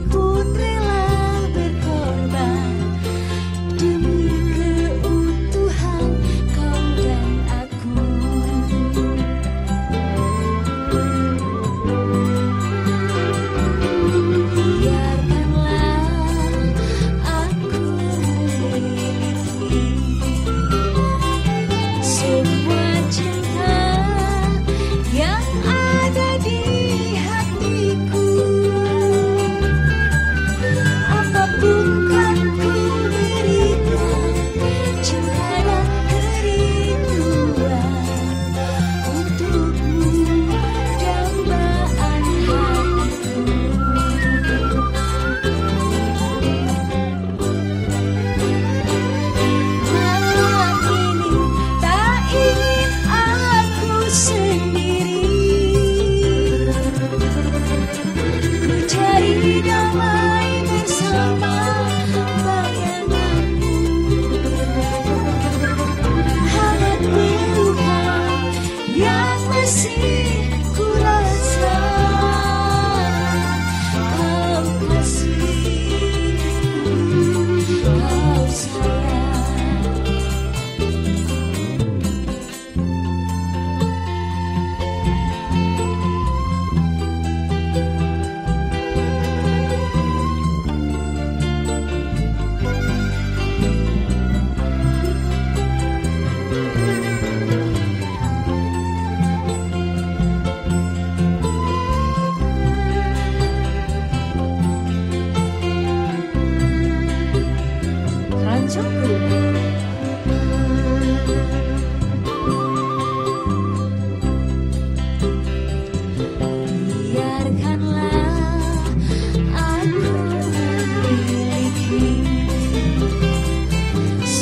que see.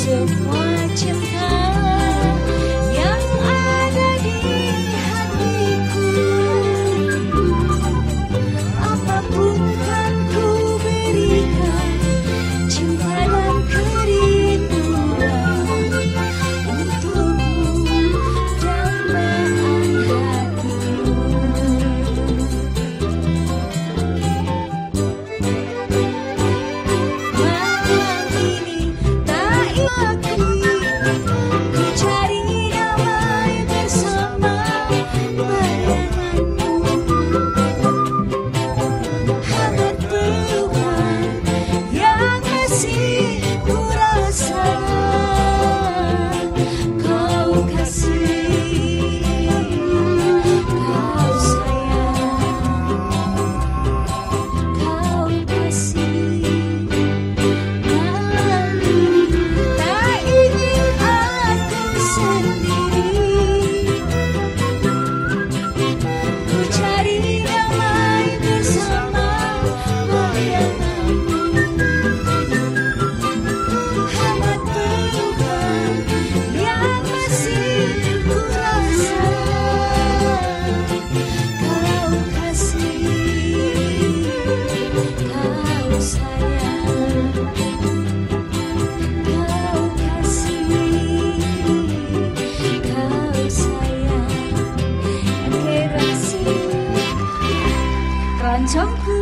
myself 정크